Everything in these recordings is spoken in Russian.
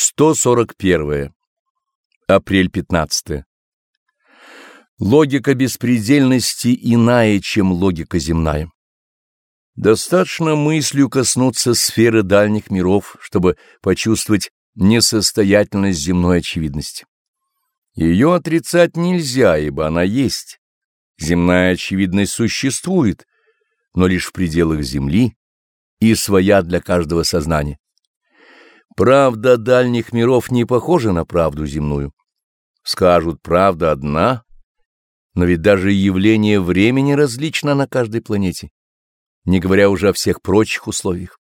141. Апрель 15. Логика беспредельности иная, чем логика земная. Достаточно мыслью коснуться сферы дальних миров, чтобы почувствовать несостоятельность земной очевидности. Ее отрицать нельзя, ибо она есть. Земная очевидность существует, но лишь в пределах Земли и своя для каждого сознания. Правда дальних миров не похожа на правду земную. Скажут, правда одна, но ведь даже явление времени различно на каждой планете, не говоря уже о всех прочих условиях.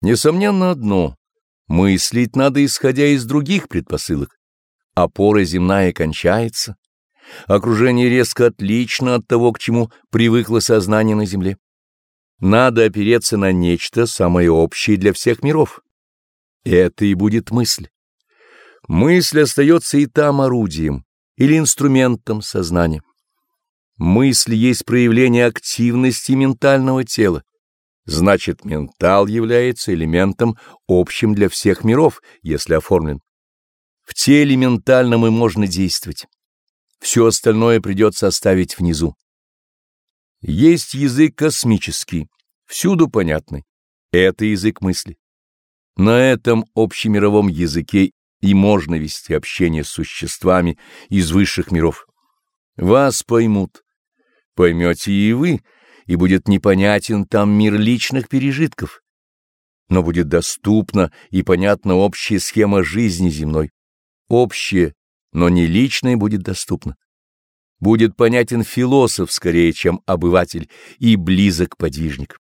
Несомненно одно — мыслить надо, исходя из других предпосылок. Опора земная кончается, окружение резко отлично от того, к чему привыкло сознание на Земле. Надо опереться на нечто самое общее для всех миров. Это и будет мысль. Мысль остается и там орудием или инструментом сознания. Мысль есть проявление активности ментального тела. Значит, ментал является элементом общим для всех миров, если оформлен. В теле ментальном и можно действовать. Все остальное придется оставить внизу. Есть язык космический, всюду понятный. Это язык мысли. На этом общемировом языке и можно вести общение с существами из высших миров. Вас поймут, поймете и вы, и будет непонятен там мир личных пережитков, но будет доступна и понятна общая схема жизни земной. Общее, но не личное будет доступно. Будет понятен философ скорее, чем обыватель, и близок подвижник.